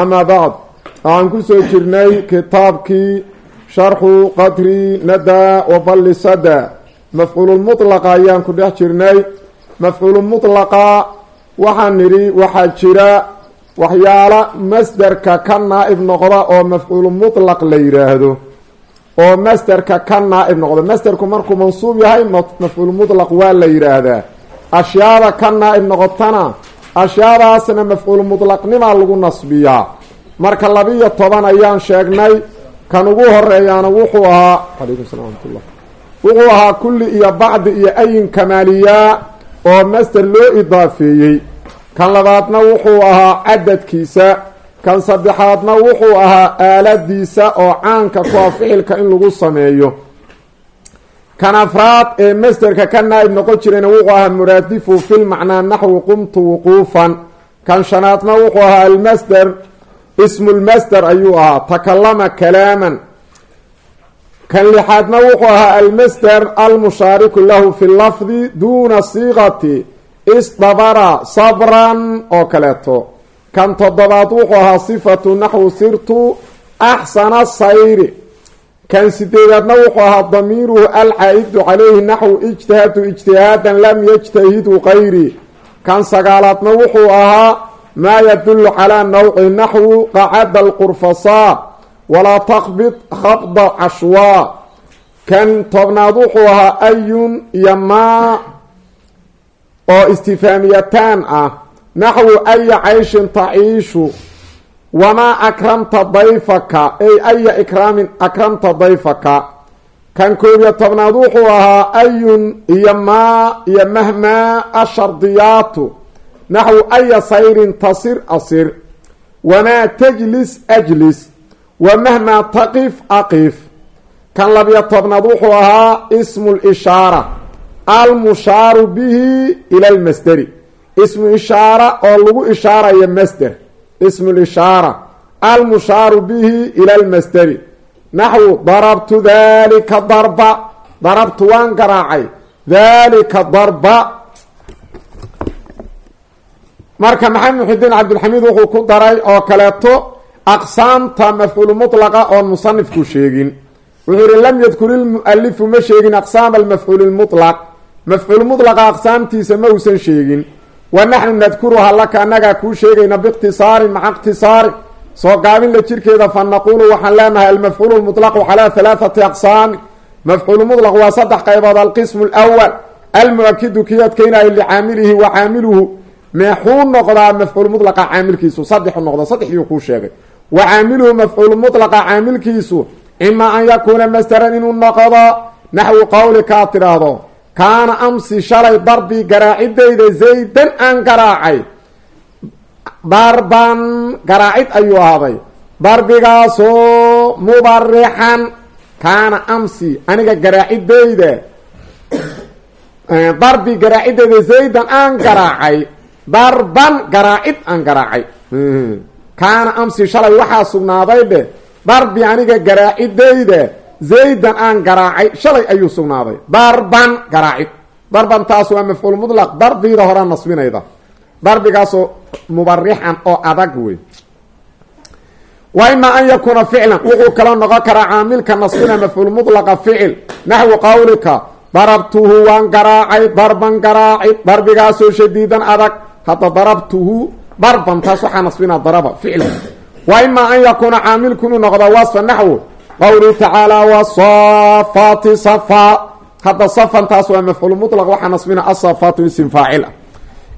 ama bacd waxaan ku soo jirnay kitaabkii sharxu qadri nada waballi sada. Mafcuululmutlaqa ayaan ku dhex jirnay. Mafcuululmutlaqa waxaan nidhi waxaa jira waxyaalo masderka ka naa-ib noqda oo mafcuulumutlaq la yidhaahdo oo masderka ka naa-ib noqda. Masderku markuu mansuub yahay mafcuulumutlaq waa la yidhaahdaa ashyaada ka naa-ib noqotana ashyaadaasna mafcuul mutlaqnimaa lagu nasbiyaa. Marka labiyo toban ayaan sheegnay kan ugu horeeyaana wuxuu ahaa alaykum salam amatullah wuxuu ahaa kulli iyo bacdi iyo ayin kamaaliyaa oo masder loo idaafeeyey. Kan labaadna wuxuu ahaa cadadkiisa kan saddexaadna wuxuu ahaa aaladiisa oo caanka ku ah ficilka in lagu sameeyo kan afraad ee masderka ka naa-ib noqon jirayna wuxuu ahaa muraadifu filmacnaa naxwi qumtu wuquufan. Kan shanaadna wuxuu ahaa almasder ismulmasder ayuu ahaa. Takalama kalaaman. Kan lixaadna wuxuu ahaa almasder almushaariku lahu fi lafdi duuna siiqati isdabara sabran oo kaleeto. Kan toddobaad wuxuu ahaa sifatu naxwu sirtu axsana sayri kan sideedaadna wuxuu ahaa damiiruhu alcaa-idu calayhi naxwu ijtihadu ijtihaadan lam yajtahidu kayri kan sagaalaadna wuxuu ahaa maa yadulu calaa nawci naxwu qacada alqurfasaa walaa taqbid khabda cashwaa kan tobnaad wuxuu ahaa ayun iyo maa oo istifaamiyataan ah. Naxwu aya cayshin taciishu wamaa akramta dayfaka? Ey aya ikraamin akramta dayfaka? Kan koob iyo tobnaad wuxuu ahaa ayun iyo maa iyo mahmaa ashardiyaatu naxwu aya sayrin tasir asir wamaa tajlis ajlis wa mahmaa taqif aqif. Kan labiyo tobnaad wuxuu ahaa ismu lishaara almushaaru bihi ila lmasderi ismu ishaara oo lagu ishaarayo masder ismu lishaara almushaaru bihi ila lmasderi naxwu darabtu dalika darba darabtu waan garaacay dalika darba marka maxamed muxidiin cabdilxamiid wuxuu ku daray oo kaleeto aqsaamta mafcuulu mutlaqa oon musanifku sheegin wuxuu yihi lam yadkur ilmualifu ma sheegin aqsaam almafcuul lmutlaq mafcuul mutlaqa aqsaamtiisa ma uusan sheegin wa naxnu nadkuruha laka annagaa kuu sheegayna biikhtisaarin maca ikhtisaarin soo gaabinla jirkeeda fa naquulu waxaan leenahay almafcuulu lmutlaqu calaa halaathati aqsaami mafcuulu mutlaq waa saddex qaybood. Alqismu lwal almu-akidu kii adkeynayo licaamilihi wa caamiluhu. Meexuu noqdaa mafcuul mutlaqa caamilkiisu? Saddexu noqda saddexdiiu kuu sheegay. Wa caamiluhu mafcuul mutlaqa caamilkiisu imaa an yakuuna masdaran inuu noqdo naxwi qowlikaad tidhaahdo kaana amsi shalay darbii garaacidayda zaydan aan garaacay. Darban garaacid ayuu ahaaday. Darbigaasoo mubarixan kaana amsi aniga garaacidayda darbi garaacidayda zaydan aan garaacay. Darban garaacid aan garaacay. Kaana amsi shalay waxaa sugnaaday dheh darbi aniga garaacidayda zaydan aan garaacay shalay ayuu sugnaaday darban garaacid darban taas waa mafcuul mutlaq darbiida horaa nasbinayda darbigaasoo mubarixan oo adag wey wa imaa an yakuuna ficlan wuxuu kaloo noqon karaa caamilka nasbina mafcuul mutlaqa ficil naxwi qowlika darabtuhu waan garaacay darban garaacid darbigaasoo shadiidan adag hadda darabtuhu darban taas waxaa nasbina daraba ficilka wa imaa an yakuuna caamilku inuu noqdo wasfa naxwu qowlihi tacaala wasafaati safa. Hadda safantaas waa mafcuul mutlaq waxaa nasbina asafaatu isim faacil ah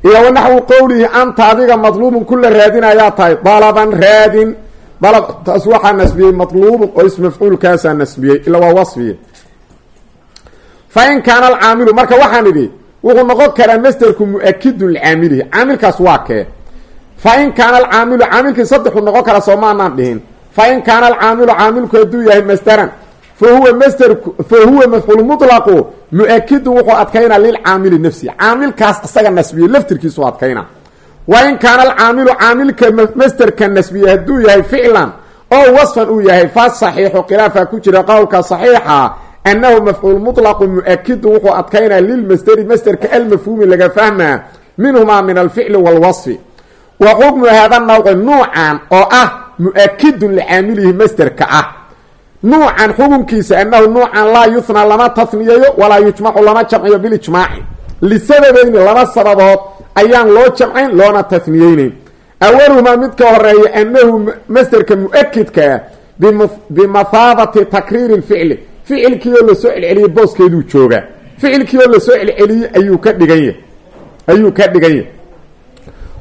iyo wanaxwu qowlihi anta adiga madluubun kula raadinayaa tahay dalaban raadin. Dalab taas waxaa nasbiyey madluubun oo is mafcuulkaasaa nasbiyey ila waa wasfiye fa in kaana alcaamilu marka waxaan idhi wuxuu noqon karaa masderku mu'akidun licaamilihi caamilkaas waa kee. Fa in kaana noqon kara soo dhihin fa in kaana alcaamilu caamilku hadduu yahay masderan fa huwa masderku fa huwa mafcuul mutlaqu mu'akidun wuxuu adkaynaa lilcaamili nafsi caamilkaas isaga nasbiye laftirkiisu adkayna wa in kaana alcaamilu caamilka masderka nasbiye hadduu yahay ficlan oo wasfan uu yahay fa saxiixu khilaafa ku jira qowlka saxiixa annahu mafcuul mutlaqu mu'akidun wuxuu adkaynaa lilmasderi masderka almafhuumi laga fahmaa minhumaa min alficli waalwasfi wa xukmu haada nawci nuucan oo ah mu'akidun licaamilihi masderka ah. Nuucan xukunkiisa annahu nuucan laa yuhnaa lama tasniyeeyo walaa yujmacu lama jamciyo bilijmaaci lisababayni laba sababood ayaan loo jamcayn loona tasniyeyneyn awaluhumaa mid ka horreeya annahu masderka mu'akidkaa bimathaabati takriiri lficli ficilkii oo la soo celceliyey booskeeduu joogaa. Ficilkii oo la soo celceliyey ayuu ka dhiganya ayuu ka dhigan yahy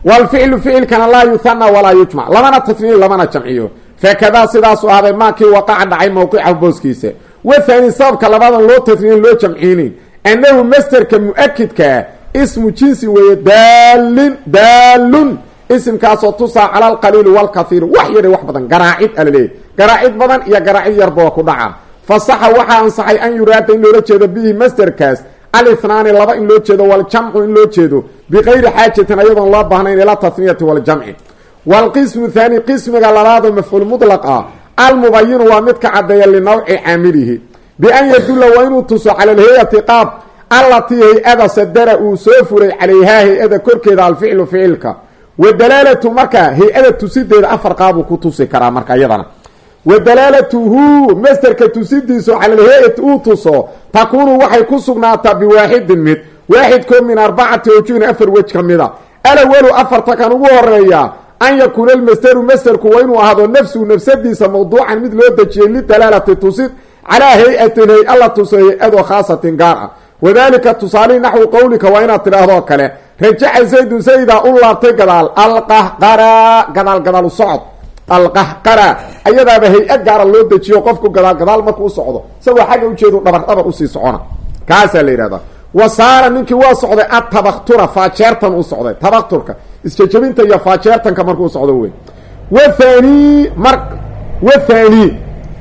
wlficlu ficilkana laa yuhana walaa yujmac lamana tasniyo lamana jamciyo fakadaa sidaasuu ahday maakii waqaca dhacay mowqicahu booskiisa wathani sababka labadan loo tasniyen loo jamciynin annahu masderka mu'akidkaa ismu jinsi weeye daalin daalun isimkaasoo tusaa cala alqaliili walkaiiri wax yadha wax badan garaacid alaleeyahy garaacid badan iyo garaacid yarba waa ku dhaca fasaxa waxaa ansaxay an yuraada in loola jeedo bihi masderkaas alihnaani laba in loo jeedo waljamcu in loo jeedo bikayri xaajatin ayadoon loo baahnayn ila tasniyati waljamci waalqismu thaani qismiga labaadoo mafcuul mutlaq ah almubayinu waa midka caddeeya linawci caamilihi bian yadulla waa inuu tuso cala alheyati qaab allatii hay'ada sadara uu soo furay calayhaa hay'ada korkeeda alficlu ficilka. Wa dalaalatu marka hay'ada tusideeda afar qaabuu ku tusi karaa marka iyadana wa dalaalatuhu masderka tusidiisu cala alheyati uu tuso takuunu waxay ku sugnaataa biwaaxidin mid. Waaxidkoo min arbacati awjuhin afar wej ka mida. Alawalu afarta kan ugu horreeya an yakuuna almasderu masderku waa inuu ahaado nafsuhu nafsadiisa mawduucan mid loo dejiyey lidalaalati tusid calaa hay'atin hay'a la tuso hay'adoo khaasatin gaar ah. Wadalika tusaalihi naxwi qowlika waa inaad tidhaahdoo kale. Rajaca zaydun zaydaa u laabtay gadaal alqahqara gadaal gadaal u socod alqahqara ayadaaba hay'a gaara loo dejiyo qofku gadaal gadaal markuu u socdo isagoo xagga ujeedu dhabar dhabar u sii socona. Kaasaa la yidhahdaa wa saara ninkii waa socday atabaktura faajeertan u socday tabakturka. Isjejabinta iyo faajeertanka markuu socdo wey wathani mar wathani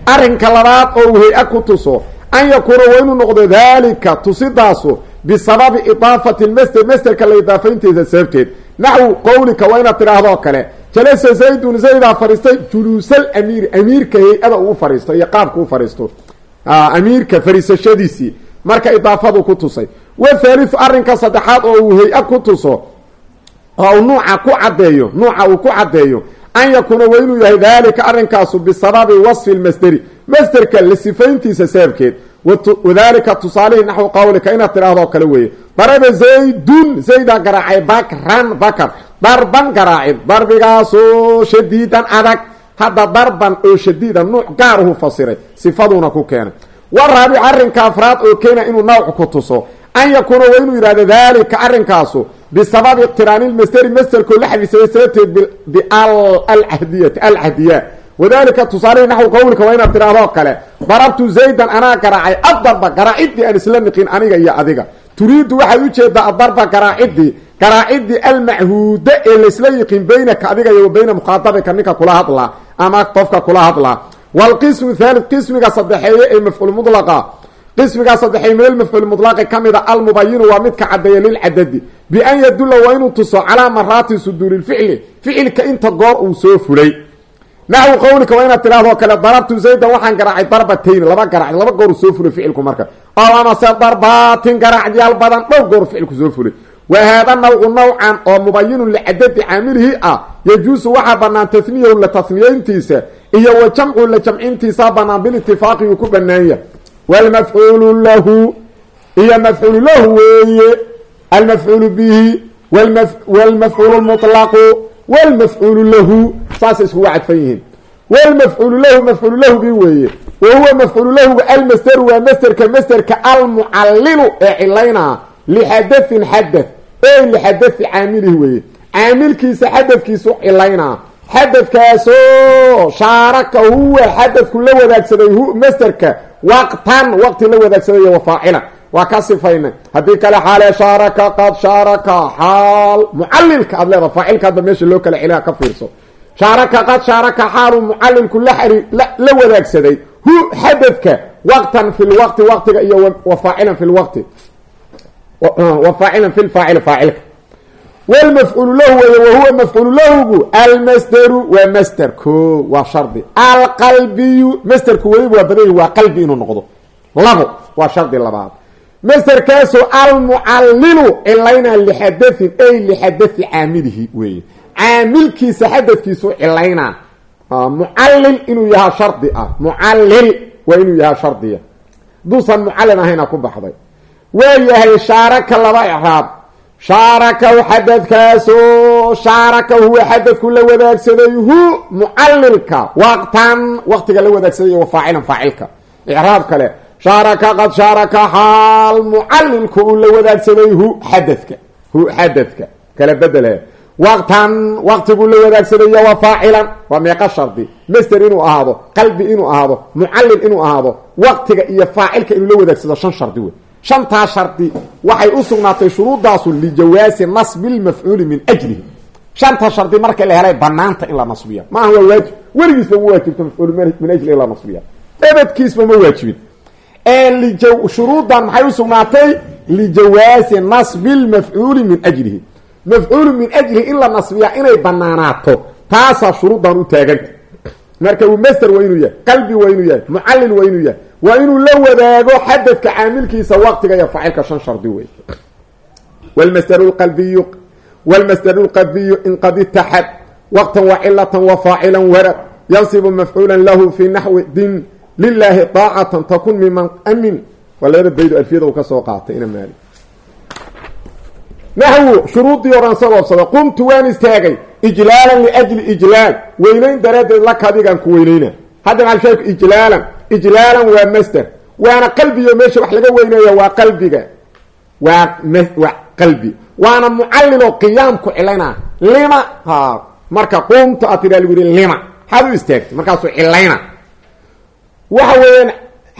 arrinka labaad oo uu hay'a ku tuso an yakuuna waa inuu noqdo daalika tusidaasu bisababi idaafati lmasder masderka la idaafayntiisa sababteed naxwu qowlika waa inaad tidhaahdoo kale jalasa zaydun zaydaa fadhiistay juluusal amiiri amiirka hay'ada uu fadhiisto iyo qaabka u fadhiisto. Amiirka fadhiisashadiisii marka idaafadu ku tusay. Wathaalithu arrinka saddexaad oo uu hay'a ku tuso oo uu nuuca ku caddeeyo nuuca uu ku caddeeyo an yakuuna waa inuu yahay daalika arrinkaasu bisababi wasfi lmasderi masderka la sifayntiisa sababkeed wadalika tusaalihii naxwi qawlika inaad tidhahdoo kale weeye. Daraba zaydun zaydaa garaacay bakran bakar darban garaacid darbigaasoo shadiidan adag. Hadda darban oo shadiida nuuc gaaruhu fasiray sifaduuna ku keenay. Waraabic arrinka afraad oo keena inuu nawc ku tuso. An yakuuna waa inuu yidhahdo daalika arrinkaasu bisababi iqtiraani lmasderi masderkoo la xadiisayay sababteed bialcahdiyati alcahdiya wadalika tusaalihii naxwi qowlika waa inaad tidhahdoo kale darabtu zaydan anaa garaacay adarba garaacidii aan isla niqin aniga iyo adiga. Turiidu waxaad u jeedaa adarba garaacidii garaacidii almachuuda ee laysla yiqin baynaka adiga iyo wa bayna mukhaadabika ninka kula hadlaa ama qofka kula hadlaa. Wlqismu thalid qismiga saddexeeye ee mafcuul mulaqa qismigaa saddexeeye meel mafcuul mulaqi ka mida almubayinu waa midka caddeeya lilcadadi bian yadulla waa inuu tuso calaa maraati suduuri lficli ficilka inta goor uu soo fulay naxwi qowlika waa inaad tidhahdoo kale darabtu zaydan waxaan garaacay darbatayn laba garaac laba goor soo fulay ficilku marka. Oo amase darbaatin garaacyaal badan dhowr goor ficilku soo fulay. Wa haada nawcu nawcan oo mubayinun licadadi caamilihi ah yajuusu waxaa banaan tasniyahu la tasniyeyntiisa iyo wa jamcu la jamcintiisaa banaan bilitifaaqi uu ku banaanya wlmafcuulu lahu iyo mafcuulu lahu weeye. Almafcuulu bihi wlmafcuulu mulaqu wlmafcuulu lahu saasay iskuga cadfan yihiin. wlmafcuulu lahu mafcuulu lahu bi weeye. wa huwa mafcuulu lahuga almasderu waa masderka masderka almucallilu ee cilaynaa lixadain xadad ey lixadai caamilihi weeye. caamilkiisa xadadkiisu cilaynaa xadadkaasoo shaaraka huwa xadadku la wadaagsaday masderka waqtan waqti la wadaagsaday wa faacilan waa ka sifaynay. Haddii kale xaale shaaraka qad shaaraka xaal mucalilka aad leeda faacilka hadba meesha loo kala celiha ka fiirso. Shaaraka qad shaaraka xaalu mucalilku la xari la wadaagsaday. Hu xadadka waqtan fi lwaqti waqtiga iyo wa faacilan fi lwaqti wa faacilan fi lfaacili faacilka. Wlmafcuulu lahu wey wahuwa mafcuulu lahugu almasderu waa masder ko waa shardi. Alqalbiyu masderku weliba waa badan waa qalbi inuu noqdo. Labo waa shardi labaad masderkaasoo almucallilu cilayna lixadain ay lixadai caamilihi weeye. Caamilkiisa xadadkiisu cilaynaa mucallil inuu yahaa shardi ah. Mucallil waa inuu yahaa shardiya haduusan mucallil ahayna ku baxday. Waa yahay shaaraka laba icraab. Shaarakahu xadadkaasoo shaaraka huwa xadadku la wadaagsaday hu mucallilka waqtan waqtiga la wadaagsaday wa faacilan faacilka. Icraab kale shaaraka qad shaaraka xaal mucallilku uu la wadaagsaday hu xadadka hu xadadka kala bedele. Waqtan waqtiguu la wadaagsadaya wa faacilan waa meeqa shardi. Master inuu ahaado qalbi inuu ahaado mucallil inuu ahaado waqtiga iyo faacilka inuu la wadaagsado shan shardi wey shantaa shardi waxay u sugnaatay shuruudaasu lijawaasi nasbi lmafcuuli min ajlihi. Shanta shardi marka la helay banaanta in la nasbiya. Maaha waa waajib. Weligiisba ma waajibto mafcuul min ajli in la nasbiya. Ma waajibin shuruudan maxay u sugnaatay? Lijawaasi nasbi lmafcuuli min ajlihi. Mafcuulu min ajlihi in la nasbiya inay banaanaato taasaa shuruudan u taaganta marka uu master waa inuu yahay qalbi waa inuu yahay mucallil waa inuu yahay waa inuu la wadaago xadadka caamilkiisa waqtiga iyo faacilka shan shardi wey wlmasdaru lqalbiyu wlmasdaru lqalbiyu in qad itaxad waqtan wa cilatan wa faacilan warad yansibu mafcuula lahu fi naxwi din lilahi daacatan takun miman amin waa labada baydo alfiyada uu ka soo qaatay ina maali naxwu shuruudii oran soo oobsada qumtu waan istaagay ijlaalan liajli ijlaal weynayn daraaddeed laka adigaan ku weyneyna hadda maalsheeku ijlaalan ijlaalan waa masder waana qalbiyo meesha wax laga weyneeya waa qalbiga waa waa qalbi waana mucalliloo qiyaamku cilayna lima marka qumtu a tiraa lagu yihi lima maxaad u istaagtay cilayna waxa weeyaan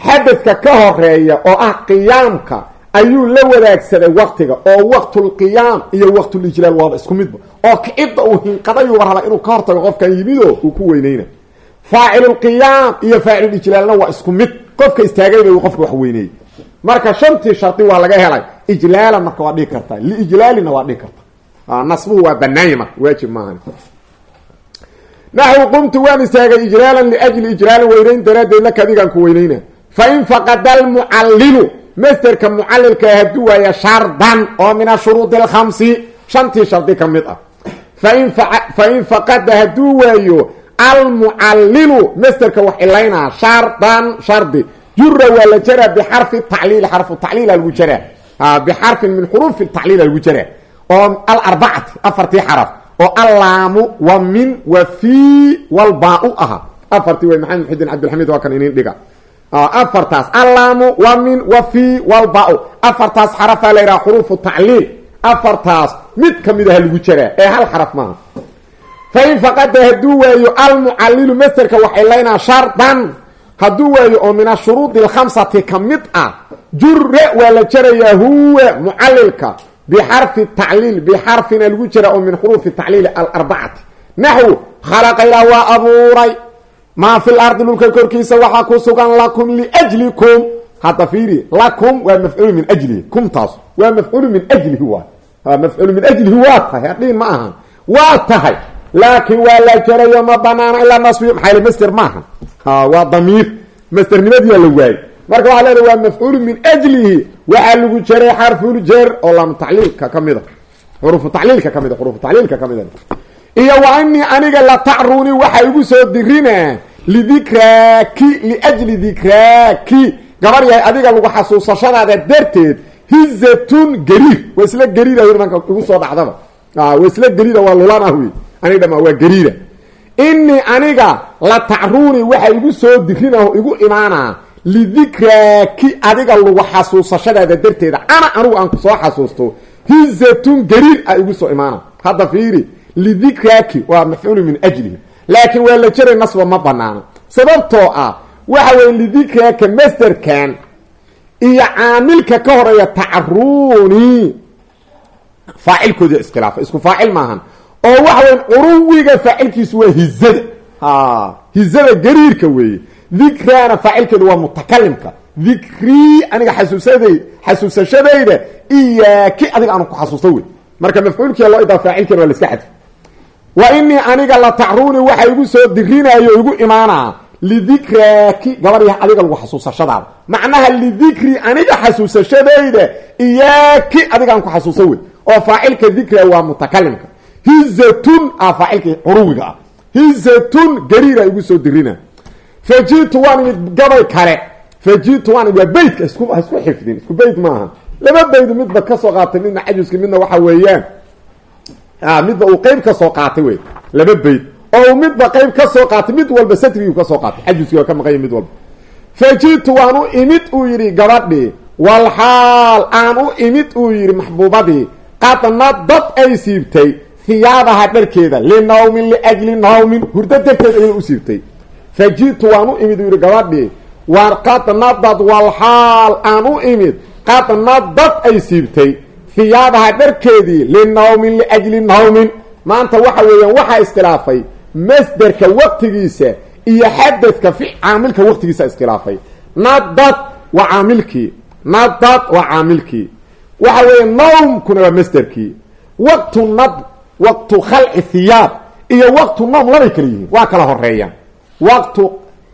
xadadka ka horreeya oo ah qiyaamka ayuu la wadaagsaday waqtiga oo waqtulqiyaam iyo waqtulijlaal waaba isku midba oo kicidda uu hinqadayuuba rabaa inuu ka hortago qofkan yimido uu ku weyneyna faacilulqiyaam iyo faacilulijlaalna waa isku mid. Qofka istaagayba uu qofka wax weyneeyey. Marka shantii shardi waa laga helay ijlaalan marka waa dhigi kartaa. Liijlaalina waa dhigi karta nasbuhu waa banaanya marka waajib maahan naxwi qumtu waan istaagay ijlaalan liajli ijlaalin weynayn daraaddeed laka adigaan ku weyneyna fain faqada almucallilu masterka mucallilka hadduu waaya shardan oo min ashuruudi alkhamsi shantii shardi ka mid ah fain faqada hadduu waayo almucallilu masterka wax cilaynaa shardan shardi jura waa la jaraa bixarfi tacliili xarfu tacliila lagu jaraa bixarfin min xuruufi tacliila lagu jaraa oo alarbacati afartii xaraf oo allaamu wa min wa fii walbaa-u aha. Afartii way maxamed muxudiin cabdilxamiid waa kan inin dhiga. Afartaas allaamu wa min wa fii walbaa-u afartaas xarafaa la yidhaha xuruufu tacliil. Afartaas mid ka mid aha lagu jaraa ee hal xaraf maaha. Fain faqada hadduu waayo almucallilu masterka wax cilaynaa shardan. Hadduu waayo oo min ashuruudi alkhamsati ka mid ah jure waa la jarayaa huwa mucallilka bixarfi tacliil bixarfina lagu jara oo min xuruufi tacliili alarbacati naxwu khalaqa ilaah waa abuuray maa fi lardi dhulka korkiisa waxaa ku sugan lakum liajlikum hadda fiiri lakum waa mafcuulu min ajlihi kumtaas waa mafcuulu min ajlihi waay mafcuulu min ajlihi waa tahay hadhiin ma ahan waa tahay laakiin waa la jarayo ma banaana ilaa nasbi maxaa master maaha waa damiir masternimadiyaa la waayey marka waxaa leedahay waa mafcuulu min ajlihi waxaa lagu jaray xarful jer oo lam tacliilka ka mid a xurufu tacliilka ka mid a xurufu tacliilka ka iyo wa inii aniga la tacruni waxaa igu soo dirina lidikraaki liajli dikraaki gabar yahay adiga lagu xasuusashadaada darteed hizatun gariir. Waa isla gariira marka igu soo dhacdaba. Waa isla gariida waa lulan ah wey aniga dhama waa gariira. Inii aniga la tacruni waxa igu soo dirina igu imaanaa lidikraaki adiga lagu xasuusashadaada darteeda ana anugu aan ku soo xasuusto hizatun gariir a igu soo imaana hadda fiiri lidikraaki waa mafcuulu min ajlihi laakiin waa la jaray nasba ma banaano sababtoo ah waxa weye lidikraaka masterkan iyo caamilka ka horreeya tacruuni faacilkoodi iskhilaafa isku faacil maahan oo waxa weya curuwiga faacilkiisu waa hizada hizada gariirka weeye dikraana faacilkeedu waa mutakalimka. Dikrii aniga xasuusaday xasuusashadayda iyaaki adiga aanu ku xasuusta wey marka mafcuulkiia loo idaa faacilkeena waa la iska xadfi wa inii aniga la tacruuni waxa igu soo dirinayo igu imaanaa lidikraaki gabadhii adiga lagu xasuusashadaada. Macnaha lidikri aniga xasuusashadayda iyaaki adiga aan ku xasuusta wey oo faacilka dikra waa mutakalimka. Hizatun a faacilka curuwiga ah. Hizatun gariira igu soo dirina fajitu waan imid gabay kale. Fajitu waan waa beytka isku isku xifdin isku beyt maaha. Laba beydu midba ka soo qaatay midna cajuski midna waxa weeyaan. Midba uu qeyb ka soo qaatay wey. Laba beyd oo midba qeyb ka soo qaatay mid walba satrigiu ka soo qaatay. Cajuski waa ka maqanya mid walba. Fajitu waan u imid uu yidhi gabadhii walxaal aan u imid uu yidhi maxbuubadii qadna dad ay siibtay hiyaabaha dharkeeda linawmin liajli nawmin. Hurdo darteed ayay u siibtay fajitu waan u imid uu yidhi gabadhii waar qadnadad walxaal aan u imid qadnadad ay siibtay hiyaabaha dharkeedii linawmin liajli nawmin. Maanta waxa weeyaan waxaa iskhilaafay masderka waqtigiisa iyo xadadka fi caamilka waqtigiisa iskhilaafay. Nadad waa caamilkii nadad waa caamilkii. Waxa weeye nawmkuna waa masderkii. Waqtu nad waqtu khalci hiyaab iyo waqtu nawm labay kala yihiin waa kala horeeyaan waqtu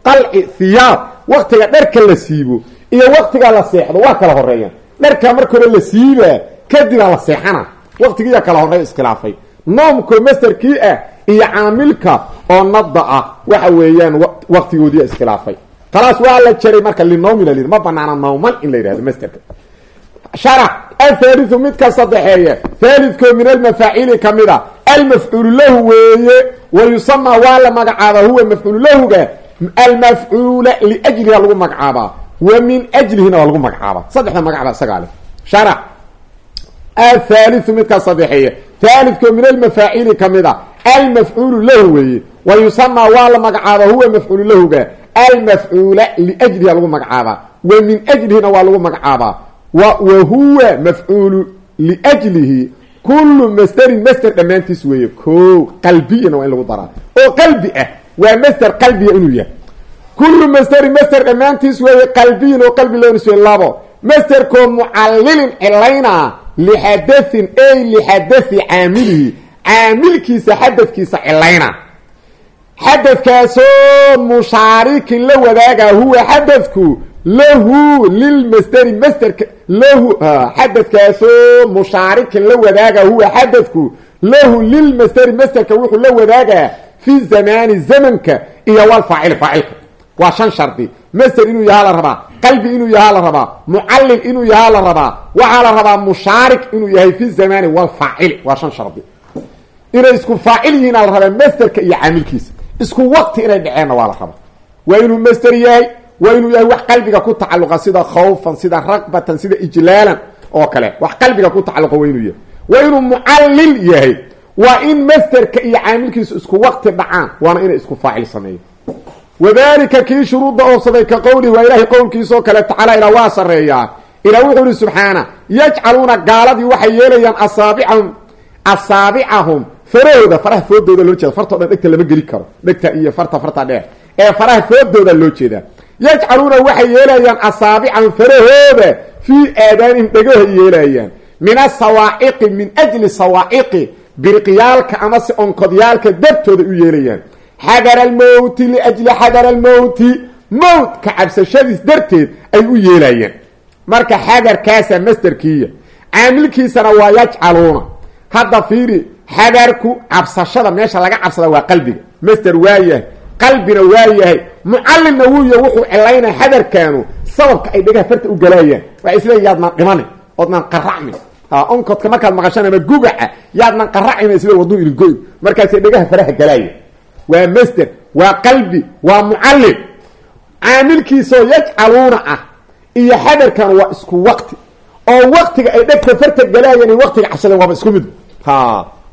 qalci hiyaab waqtiga dharka la siibo iyo waqtiga la seexdo waa kala horeeyaan dharka marka hore la siibaa kadibaa la seexana. Waqtigiiya kala horreeya iskhilaafay. Noomkoo masderkii ah iyo caamilka oo nada ah waxa weeyaan waqtigoodiia iskhilaafay. Khalaas waa la jaray marka linawmi la ma banaana nawman in la yidhahdo masderka sharax athaliu midka saddexeeye thalidkoo min almafaacili ka mid a almafcuulu lahu weeye wa yusamaa waa la magacaabaa huwa mafcuulu lahuga almafcuula liajliha lagu magacaabaa wa min ajlihina waa lagu magacaabaa saddexda magacba isagaa leh sharax athaliu midkaa saddexeeye thalidkoo min almafaacili ka mid a almafcuulu lahu weeye wa yusamaa waa la magacaabaa huwa mafcuulu lahuga almafcuula liajliha lagu magacaabaa wa min ajlihina waa lagu magacaabaa wa huwa mafcuulu liajlihi kullu masderin masder dhammaantiis weeye. Ko qalbiyana waa in lagu daraa. Oo qalbi ah waa masder qalbiya inuu yahay. Kullu masderin masder dhammaantiis weeye qalbiyin oo qalbi loo nisbey labo masderkoo mucallilin cilaynaa lixadahin ey lixadathi caamilihi. Caamilkiisa xadadkiisa cilayna. Xadadkaasoo mushaarikin la wadaagaa huwa xadadku lahu lilmasderi masderka lahu xadadkaasoo mushaarikin la wadaagaa huwa xadadku lahu lilmasderi masderka wuxuu la wadaagaa fi zamaani zamanka iyo walfaacil faacilka waa shan shardi. Masder inuu yahaa la rabaa qalbi inuu yahaa la rabaa mucallil inuu yahaa la rabaa waxaa mushaarik inuu yahay fi zamaani walfaacili waa shan shardi. Inay isku faacil yihiin aa la rabaa masderka iyo caamilkiisa. Isku waqti inay dhaceenna waa la rabaa. Waa inuu masder yahay waa inuu yahay wax qalbiga ku tacaluqa sida khawfan sida ragbatan sida ijlaalan oo kale. Wax qalbiga ku tacaluqa waa inuu yahay. Waa inuu mucallil yahay. Waa in masderka iyo caamilkiisu isku waqti dhacaan waana inay isku faacil sameeyo wadalika kii shuruudda oobsaday ka qowlihi waa ilaahay qowlkiisaoo kale tacaala ilaa waa sareeyaa ilaa wuxuu ihi subxaana yajcaluuna gaaladii waxay yeelayaan asaabicahum asaabicahum farahooda faraha foodooda loo jeeda fartao dhan dhegta lama geli karo. Dhegta iyo farta farta dheer. Ee faraha foodooda loo jeedaa yajcaluuna waxay yeelayaan asaabicahum farahooda fii aadaanihim dhegahay yeelayaan. Min asawaaciqi min ajli sawaaciqi birqiyaalka amase onkodyaalka dartooda u yeelayaan. Xadara almowti liajli xadara almowti mowtka cabsashadiis darteed ay u yeelayaan. Marka xadarkaasaa masderkiiya caamilkiisana waa yajcaluuna. Hadda fiiri xadarku cabsashada meesha laga cabsada waa qalbiga. Masder waa yahay qalbina waa yahay. Mucallimna wuu yahay wuxuu cilaynaya xadarkaanu sababka ay dhegaha farta u galaayaan. Waa isleeya yaadnan dhimani oodnan qaracmin onkodka markaad maqashaan ama gugaca. Yaadnan qaracina isle waduu ilgoy markaasay dhegaha faraha galaaya waa masder waa qalbi waa mucallim. Caamilkiisaoo yajcaluuna ah. Iyo xadarkan waa isku waqti. Oo waqtiga ay dhegta farta galaayeen waqtiga cabsadeen waaba isku mid.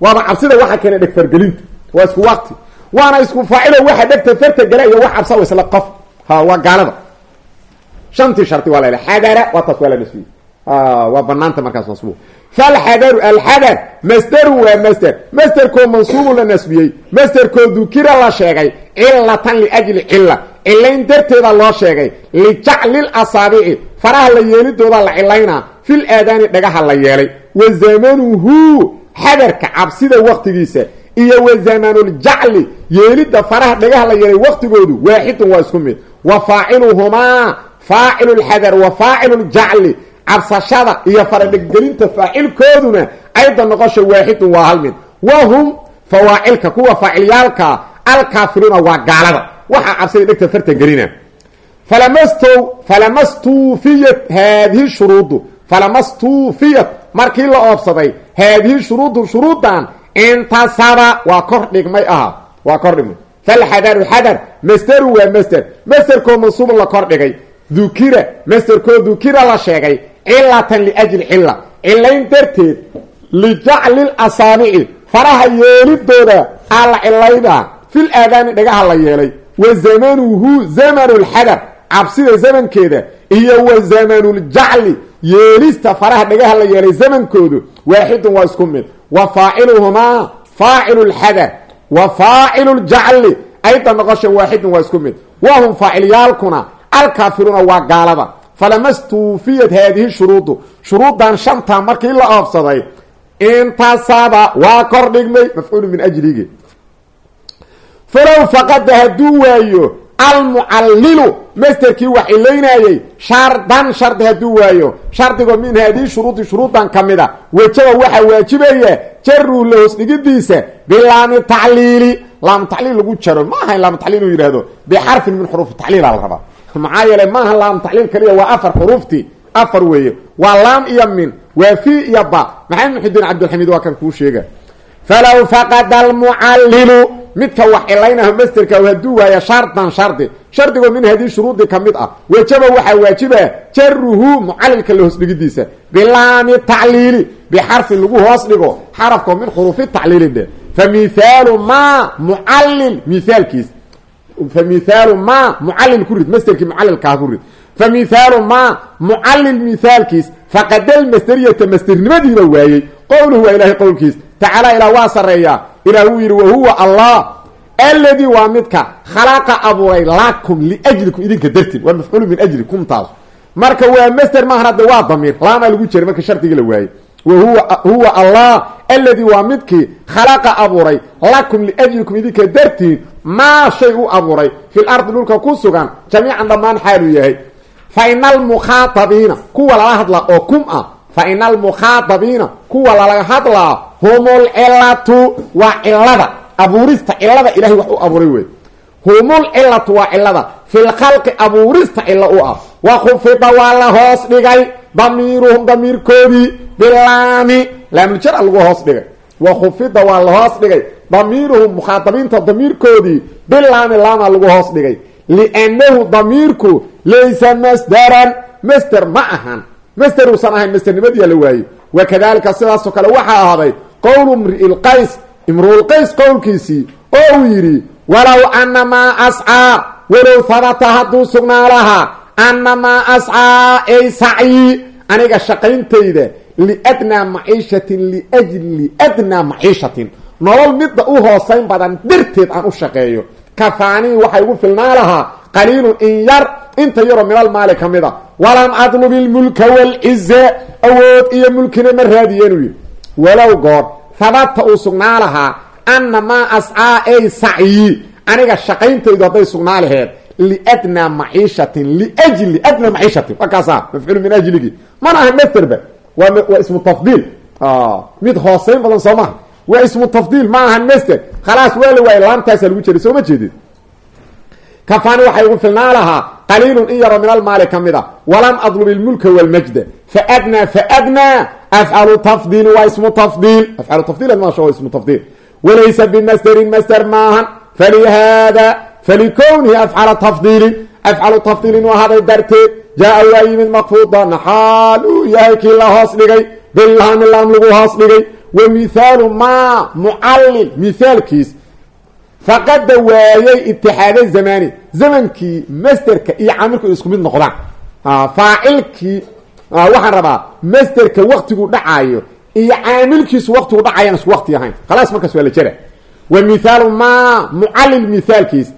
Waaba cabsida waxa keena dheg fargelinta. Waa isku waqti waana isku faacilo waxa dhegta farta galaya wax cabsa isla qof. Ha waa gaalada. Shantii shardi waa la xadara waa taas waa la nasbiyey waa banaanta markaas nasbu. Falxadaru alxadar masderu waa masder masderkoo mansuubu la nasbiyey. Masderkoo dukira la sheegay. Cilatan liajli cila cilayn darteeda loo sheegay. Lijaclil asaabici. Faraha la yeelidooda la cilaynaa fil aadaani dhagaha la yeelay. Wa zamanuhu xadarka cabsida waktigiisa iyo wa zamanuljacli yeelidda faraha dhagaha la yeelay waktigoodu waaxidun waa isku wa faaciluhumaa faacilu lxadar wa faacilu ljacli cabsashada iyo faradheggelinta faacilkooduna ayda noqosha waaxidun waa hal mid. Wa hum fawaacilka kuwa faacilyaalkaa alkaafiruuna waa gaalada. Waxaa cabsida dhegta farta gelina. Falamastow falamastuufiyat haadihi shuruudu. Falamastuufiyat markii la oobsaday haadihi shuruudu shuruudan intasaba waa kor dhigmay aha waa kor dhigmay. Falxadaru xadar masderu waa masder masderkoo mansuub la kor dhigay. Dukira masderkoo dukira la sheegay cilatan liajli cila cilayn darteed lijaclil asaabici faraha yeelidooda aa la cilaynaa fil aadaani dhagaha la yeelay. Wa zamanuhu zamanu lxadar cabsida zamankeeda iyo wa zamanuljacli yeelista faraha dhagaha la yeelay zamankoodu waaxidun waa isku mid wa faaciluhumaa faacilu lxadar wa faacilu ljacli ayda noqosha waaxidun waa isku mid. Wahum faacilyaalkuna alkaafiruuna waa gaalada. Falama stuufiyat haadihi shuruudu. Shuruudan shantaa markii la oobsaday intasaba waa kor dhigmay mafcuulu min ajligi falow faqada hadduu waayo almucallilu masterkii wax cilaynayey shardan shardi hadduu waayo. Shardigoo min haadihi shuruudi shuruudan ka mid a wejaba waxaa waajibaya jaruu la hoos dhigidiisa bilaami tacliili. Laam tacliil lagu jaro. Ma aha in laam tacliil inuu yidhahdo bixarfin min xuruufi tacliila la rabaa. Maxaa yeelay maaha laam tacliil kaliya waa afar xuruuftii. Afar weeye. Waa laam iyo min. Waa fi iyo ba. Maxamed muxidiin cabdilxamiid waa kan kuu sheega. Falow faqada almucallilu midka wax cilaynaho masterka hadduu waaya shardan shardi shardigoo min haddii shuruudi ka mid ah. Wejaba waxaa waajiba jaruhu mucallilka la hoos dhigidiisa. Bilaami tacliili bixarfin lagu hoos dhigo. Xarafkoo min xuruufi tacliili fa mihaalu ma mucallil mihaalkiis fa mihaalu ma mucallil ku rid masterkii mucallilkaa ku rid. Fa mihaalu ma mucallil mihaalkiis faqadal masderiyata masdernimadiiba waayey. Qowluhu waa ilaahay qowlkiis. Tacaala ilaa waa sareeyaa ilah wuu yidhi wahuwa allah. Alladii waa midka khalaqa abuuray lakum liajlikum idinka dartiin waa mafcuulu min ajli kumtaas marka waa masder maahan hadda waa damiir. Laamaa lagu jeray marka shardigii la waayey. Wahuwa huwa allah alladii waa midkii khalaqa abuuray lakum liajlikum idinka dartiin maa shay u abuuray. Fil ardi dhulka ku sugan jamiican dhammaan xaaluu yahay. Fa kuwa lala hadlaa oo kum ah fa ina almukhaatabiina kuwa lala hadlaa humul cilatu waa cilada abuurista cilada ilahay wax u abuuray wey humul cilatu waa cilada fil khalqi abuurista cilo u ah. Wa khufida waa la hoos dhigay damiiruhum damiirkoodii bilaami laamuljar lagu hoos dhigay. Wa khufida waa la hoos dhigay damiiruhum mukhaatabiinta damiirkoodii bilaami laama lagu hoos dhigay. Liannahu damiirku laysa masdaran masder ma ahan masder uusan ahayn masdernimadiyaa la waayey. Wakadalika sidaasoo kale waxaa ahaaday qowlu mriilqays imruulqays qowlkiisii oo uu yidhi walow anamaa ascaa walow habata hadduu sugnaa lahaa anamaa ascaa ay sacyi aniga shaqayntayda liadnaa maciishatin liajli adnaa maciishatin. Nolol midda u hoosayn badan darteed aan u shaqeeyo kafaanii waxay ugu filnaa lahaa qaliilun in yar inta yaroo minal maali ka mid a walam adlub ilmulka walciza awood iyo mulkina ma raadiyeenuu yidhi walow goor habata uu sugnaa lahaa ana maa ascaa ay sacyi aniga shaqayntaydu hadday sugnaa laheed liadnaa maciishatin liajli adnaa maciishatin. Markaasaa mafcuul min ajligi. Mana aha masterba waa waa ismu tafdiil. Mid hooseyn badan soo waa ismu tafdiil ma aha master khalaas waa la waayay laamtaasa lagu jeray soo ma jeedid kafaani waxay ugu filnaa lahaa qaliilun in yaroo min almaali ka mid a walam adlub ilmulka walmajda faadnaa faadnaa afcalu tafdiili waa ismu tafdiil afcalu tafdiil maasha waa ismu tafdiil walaysa bimasderin masder maahan falihaada falikownihi afcala tafdiilin afcalu tafdiilin u ahaaday darteed jaa-a waa yimid maqfuudan. Xaal uu yahay kii la hoos dhigay. Bilaami laam lagu hoos dhigay wa mihaalu maa mucallil mihaalkiis faqada waayay itixaada zamani zamankii masderka iyo caamilku isku mid noqdaan. Faacilkii waxaan rabaa masterka waktigu dhacaayo iyo caamilkiisu waktigu dhacayaan isku wakti ahayn. Khalaas markaas waa la jera wa mithaalu ma mucallil mithaalkiis.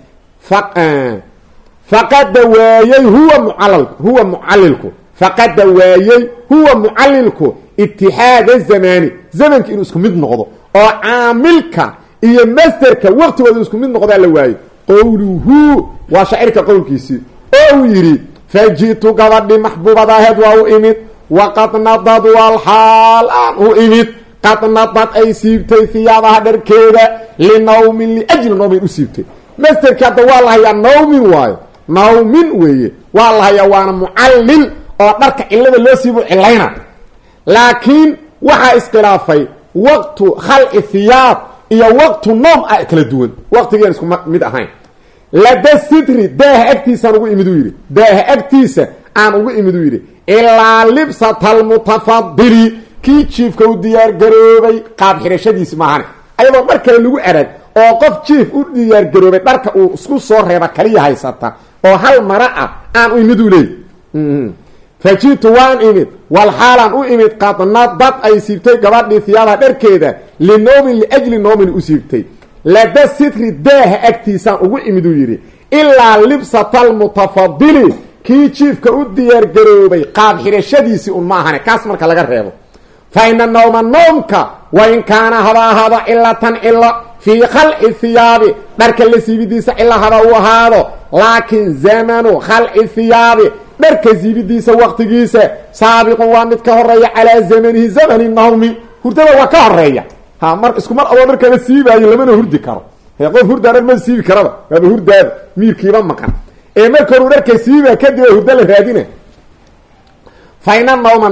Faqada waayey huwa mucall huwa mucallilku faqada waayey huwa mucallilku itixaada zamani zamanka inuu isku mid noqdo oo caamilka iyo masterka waktigooda isku mid noqdaa la waayo qowluhu waa shaacirka qowlkiisii. Oo uu yidhi faji'tu gabadhi maxbuubadaheed waa u imid waqad nadad walxaal aan u imid qad nadad ay siibtay hiyaabaha dharkeeda linawmin liajli nawmin u siibtay. Masterki hadda waa la hayaa nawmin waayo. Nawmin weeye waa la waana mucallil oo dharka cilada loo siibu cilayna laakiin waxaa iskhilaafay waqtu khalci hiyaab iyo waqtu noom a kala duwan. Waqtigeen isku mid ahayn. Lada sidri daaha agtiisaan ugu imid uu yidhi. Daaha agtiisa aan ugu imid uu yidhi. Ilaa libsata almutafadili kii jiifka u diyaargaroobay qaab xirashadiisi maahane. Ayadoo dhar kale lagu arag oo qof jiif u diyaargaroobay dharka uu isku soo reeba kaliya haysata oo hal mara ah aan u imid uu leey faji'tu waan imid walxaalaan u imid qadnadad ay siibtay gabadhii hiyaadaha dharkeeda linoomin liajli noomin u siibtay. Lada sitri daaha agtiisaan ugu imid uu yidhi ilaa libsata almutafadili kii jiifka u diyaargaroobay qaab xirashadiisii un ma ahane kaas marka laga reebo. Fa ina nawma noomka wain kaana haba ahaado cilatan cilo fii khalci hiyaabi dharka la siibidiisa cilo haba uu ahaado laakin zamanu khalci hiyaabi dharka siibidiisa waqtigiisa saabiqun waa mid ka horreeya calaa zamanihi zamani nawmi. Hurdada waa ka horreeya ha mar isku mar adoo dharkama siibaayo lamana hurdi karo. He qof hurdaa dhar ma siibi karaba. Waaba hurdaada miirkiiba maqan. Ee marka horu dharka siiba kadib a hurda la raadina fa ina nawma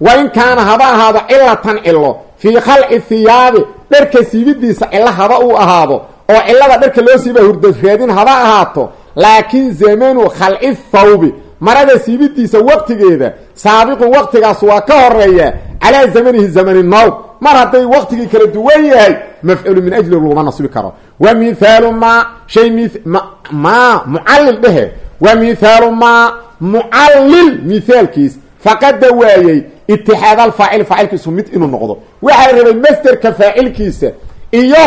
wa in kaana haba ahaado cilatan cilo fii khalci hiyaabi dharka siibidiisa cilo haba uu ahaado oo cilada dharka loo siiba hurda raadin haba ahaato laakin zamanu khalci thawbi marada siibidiisa waqtigeeda saabiqun waqtigaas waa ka horreeya calaa zamanihi zamani nawm mar hadday waqtigii kala duwan yahay mafcuulu min ajli laguma nasbi karo. Wa mithaalu ma shay mi ma mucallil dhehe. Wa mithaalu ma mucallil mithaalkiis. Faqada waayey itixaad alfaacil faacilkiisu mid inuu noqdo. Waxaa rabay masterka faacilkiisa iyo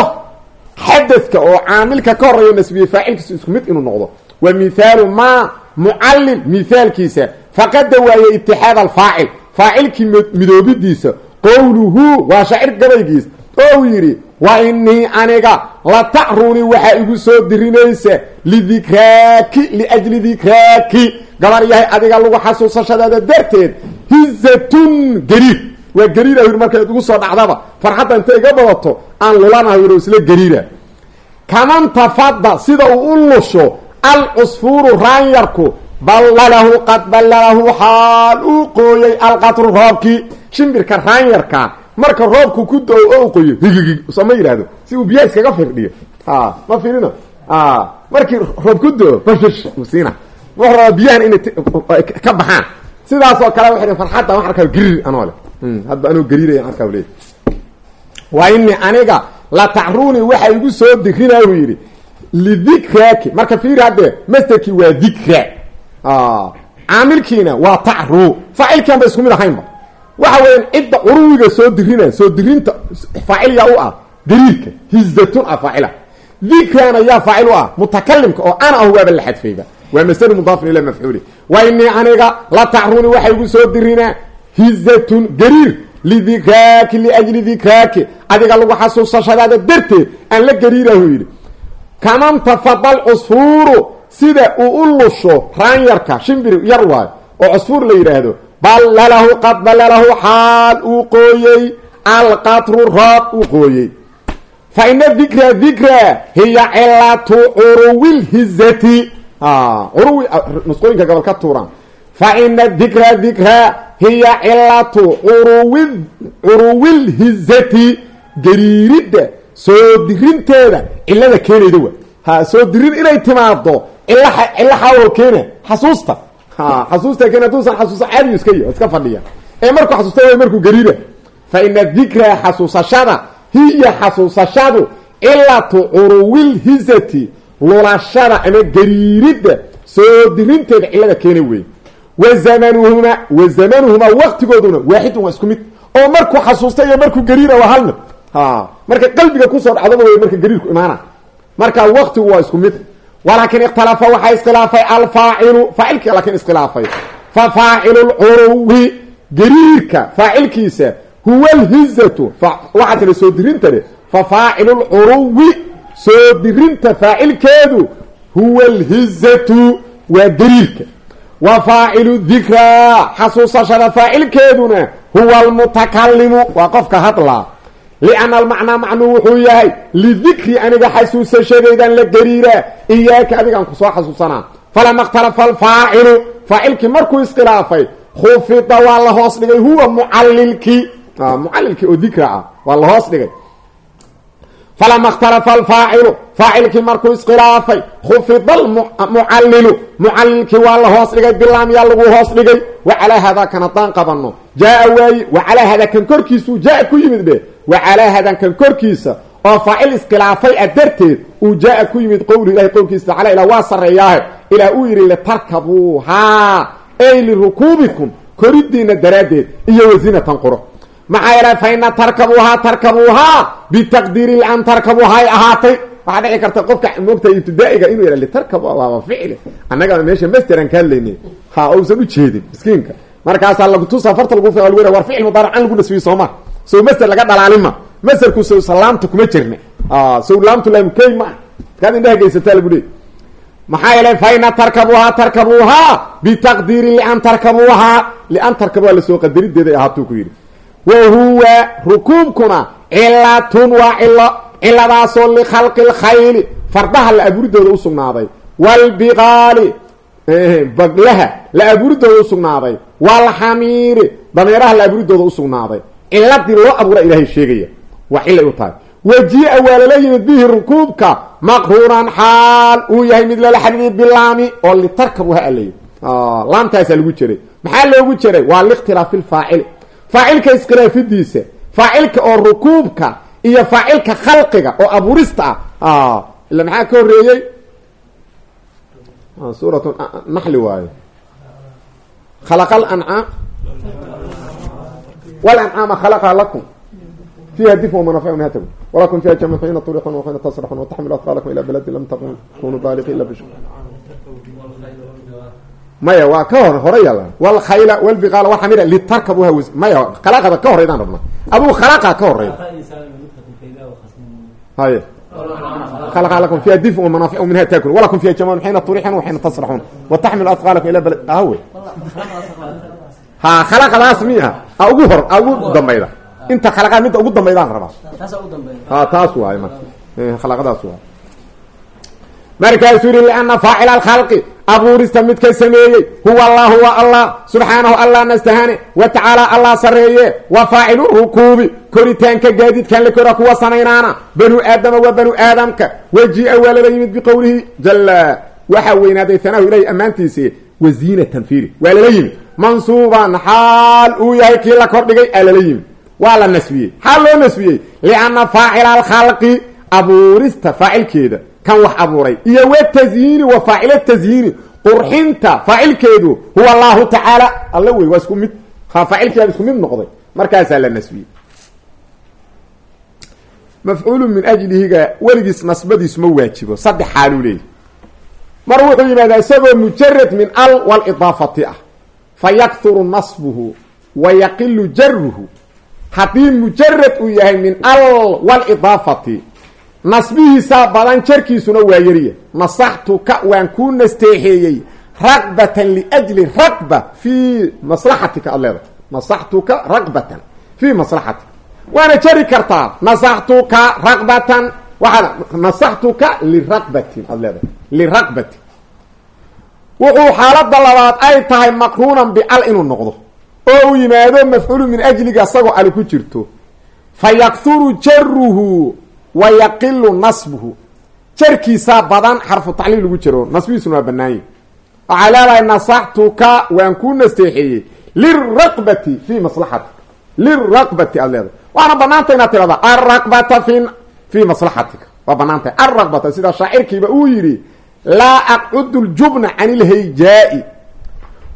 xadadka oo caamilka ka horeeyo nasbiye faacilkiisu isku mid inuu noqdo. Wa mithaalu ma mucallil mithaalkiisa faqada waayey itixaad alfaacil. Faacilkii midoobidiisa qowluhu waa shaacir gabaygiis oo uu yidhi wa inii aniga la tacruni waxaa igu soo dirinaysa lidikraaki liajli dikraaki. Gabar yahay adiga lagu xasuusashadaada darteed hizatun gariir. Waa gariira yidhi markayd ugu soo dhacdaba farxadda inta iga badato aan lulanaha yidhi isla gariira. Kaman tafada sida uu u lusho alcusfuuru raanyarku ballalahu qad ballalahu xaal uu qooyey alqatru roobkii shimbirka raanyarka marka roobku ku do-o oo u qoyo higigig sooma yidhaahdo? Si uu biyaha iskaga firdhiyo. A ma firino markii roob ku do-o usiina wuxuu rabaa biyahan inay ka baxaan. Sidaas oo kale waxay farxadda wax arkaa gariir anoo le hadba anoo gariiraya arkaa le waa ini aniga la tacruni waxa igu soo dirinaa yidhi lidikraaki marka fiiri haddee masterkii waa dikra caamilkiina waa tacru faacilkian ba isku mid ahaynba waxa weeyaan cidda curuwiga soo dirina soo dirinta faacil yaa u ah dariirka hizatun ah faacila dikrana yaa faacil u ah mutakalimka oo ana ah waaba la xadfayba waa maslu mudaafin ila mafcuuli wa inii aniga la tacruni waxa igu soo dirinaa hizatun gariir lidikraaki liajli dikraaki adiga lagu xasuusashadaada darteed aan la gariirahu yidhi kaman tafada alcusfuuru sida uu u lusho raanyarka shimbir yar waayo oo cusfuur la yidhaahdo ballalahu qad ballalahu xaal uu qooyey alqatru roob uu qooyey. Fa ina dikra dikra hiya cilatu curuwi lhizati curuwi nusqooyinka gobol ka tuuraan. Fa ina dikra dikra soo dirinteeda cilada keenayda wa ha soo dirin inay timaado cilo cilo xaawal keena. Xasuusta. Xasuusta keen haduusan xasuusa caadiyu iska y iska fadhiya. Ee markuu xasuusta way markuu gariira fa ina dikra xasuusashada hiya xasuusashadu cilatu curuwilhizati lulashada ama gariiridda soo dirinteeda cilada keena wey wa zamanuhuma wa zamanuhumaa waqtigooduna waaxidun waa isku mid. Oo markuu xasuusta iyo markuu gariira waa hal mid. ha marka qalbiga ku soo dhacdaba wey marka gariirku imaana. Marka waqtigu waa isku mid. Walaakin ikhtalafa waxaa iskhilaafay alfaacilu faacilkii laakin iskhilaafay. Fa faacilu lcuruwi gariirka faacilkiisa huwa alhizatu waxaa tira soo dirintane fa faacilu lcuruwi soo dirinta faacilkeedu huwa alhizatu waa gariirka. Wa faacilu dikraa xasuusashada faacilkeeduna huwa almutakalimu waa qofka hadlaa lianna almacnaa macnuu wuxuu yahay lidikri aniga xasuusashadaydan la gariiraa iyaaka adigaan ku soo xasuusanaa falama ikhtalafa alfaacilu faacilkii markuu iskhilaafay khufida waa la hoos dhigay huwa mucalilkii mucalilkii oo dikra ah waa la hoos dhigay falama ikhtalafa alfaacilu faacilkii markuu iskhilaafay khufida almucallilu mucallilkii waa la hoos dhigay bilaam yaa lagu hoos dhigay wa calaa haadaa kan haddaan qabano jaa waaye wa calaa haadaa kan jaa ku yimid dhe wa calaa haadan kan korkiisa oo faacil iskhilaafay a darteed uu jaa ku yimid qowlu ilahi qowlkiisa tacala ilaa waa sarreeyaahe. Ilaa uu yidhi litarkabuuhaa ay lirukuubikum koridiina daraaddeed iyo wazinatan quro maxaa yeelay fa ina tarkabuuhaa tarkabuuhaa bitaqdiiri an tarkabuuhaa ay ahaatay. Waxaa dhici karta qofka moogta ibtidaa'iga inuu yidha litarkabu waaba ficli annaga meesha masteran ka hadlaynay ha uusan u jeedin miskiinka. Markaasaa lagutusa farta lagu lagu war ficil mudaaracan lagu sow master laga dhalaalima masterku sow salaamta kuma jirne. Sow laamtu laamukey ma. Kaad indhaha geysataa lagu maxaa yeelay fa ina tarkabuuhaa tarkabuuhaa bitaqdiiri lian tarkabuuhaa. Lian tarkabuhaa la soo qadarideeday ahaatuu ku yidhi. Wa huwa rukuubkuna cilatun waa cilo ciladaasoo likhalqi lkhayli fardaha la abuuridooda usugnaaday waalbiqaali baglaha la abuuridooda usugnaaday waalxamiiri dameeraha la abuuridooda usugnaaday ciladii loo abuura ilaahay sheegaya. Waa cilay u tahay wajia waa lala yimid bihi rukuubka maqruuran xaal. Uu yahay mid lala xadhiiday bilaami oo litarkab waha alay laamtaasaa lagu jiray. Maxaa loogu jiray? Waa likhtilaafi lfaacili faacilka iskhilaafidiisa faacilka oo rukuubka iyo faacilka khalqiga oo abuurista ah. Ila maxaa ka horeeyey suurat naxli waayo khalaqa alancaam khalaqaa lakum fiiha difn wmanaafic minha tagun walakum fiha jamic xiina turixun waxiina tasraxun wataxmilu atqaalakum ila baladi lam takunu baaliqi ila bish maya waa ka hor hore yala wlkhayla wlbiqaala waxamida litarkabuha maya khalaqada ka horeydaan rabna aduu khalaqa ka horey haye khalaqa lakum fiha difn wmanaafic minha taakun walakum fiha jamic xiina turixun waxiina tasraxun wataxmilu atqaalakum ila balad ahawe ha khalaqadaas miya a ugu hor a ugu dambayda. Inta khalaqaa midda ugu dambaydaan rabaa. Ha taas waay marka khalaqadaas waay markaasuu yihi liana faacila alkhalqi abuurista midka sameeyey. Huwa allah wa allah. Subxaanahu allah nastahane. Wa tacaala allah sareeye wa faacilu rukuubi. Koritaanka gaadiidkan la kora kuwa sanaynaana. Banu aadama waa banu aadamka. Wajia waa lala yimid biqowlihi jala waxaa weynaaday hanaahu ilahi ammaantiisi waziinatan fiiri. Waa lala yimid mansuuban xaal uu yahay kii la kordhigay aa lala yimid. Waa la nasbiyey. Xaal loo nasbiyey. Lianna faacila alkhalqi abuurista faacilkeeda. Kan wax abuuray. Iyo watazyiini wa faacila tazyiini qurxinta faacilkeedu huwa allahu tacaala alla wey waa isku mid. Ha faacilkeeda isku mid noqday. Markaasaa la nasbiyey. Mafcuulu min ajlihiga weligiis nasbadiisu ma waajibo. Saddex xaaluu leeyahy mar wuxuu yimaadaa isagoo mujarad min al walidaafati ah fa yakhuru nasbuhu wa yaqilu jaruhu haddii mujarad uu yahay min al walidaafati nasbihiisaa badan jarkiisuna waa yariya nasaxtuka waan kuu nasteexeeyey ragbatan liajli ragba fii maslaxatika ad leedahay nasaxtuka ragbatan fii maslaxatika waana jari kartaa nasaxtuka ragbatan waxaad nasaxtuka wuxuu xaalada labaad ay tahay maqruunan bial inuu noqdo. Oo uu yimaado mafcuulu min ajliga isagoo ali ku jirto. Fa yakhuru jaruhu wa yaqilu nasbuhu. Jarkiisaa badan xarfu tacliil lagu jiro nasbihiisuna waa banaanye waxaa leedahay nasaxtuka waan kuu nasteexeeyey. Liraqbati fi maslaxatik liraqbati aad leedahay. Waana banaanta inaad tirahda alraqbata fi fii maslaxatika. Waa banaantahay alraqbata sida shaacirkiiba uu yidhi laa aqcudu ljubna can ilhayjaa-i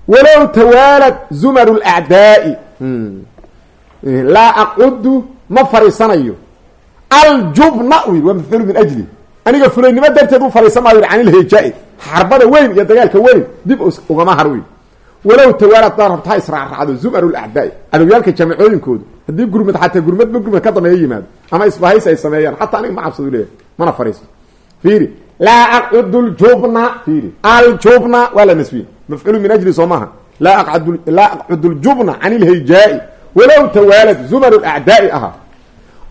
walow tawaalad zumaru lacdaai. Laa aqudu ma fariisanayo. Aljubna u yidhi waa mafcuulu min ajli. Aniga fulaynimo darteed u fariisan maayo can ilhejaa-i xarbada weyn iyo dagaalka weyn dib ugama har wey walow tawaalad daa rabtaa israacraacdo zumaru lacdaai. Cadowyaalka jaamicooyinkoodu haddii gurmad xataa gurmadba gurmad ka dameeyo yimaado ama isbahays ay sameeyaan xataa aniga ma cabsadu leeyahay mana fariisto. Fiiri laa aqcudu ljubna aljubna waa la nasbiye mafcuulu min ajli soo maaha laa aqcudu ljubna can ilhejaa-i walow tawaalad zumaru lacdaai ahaa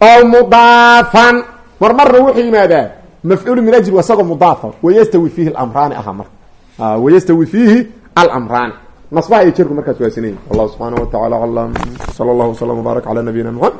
oo mudaafan mar marna wuxuu yimaadaa mafcuulu min ajli isagoo mudaafa wayastawi fiihi alamraani ahaa marka wayastawi fiihi alamraani nasbaha iyo jerku markaas waasinay wallahu subxaana wa tacala aclam sala allahu waslama wbaarak cala nabiyina mxamed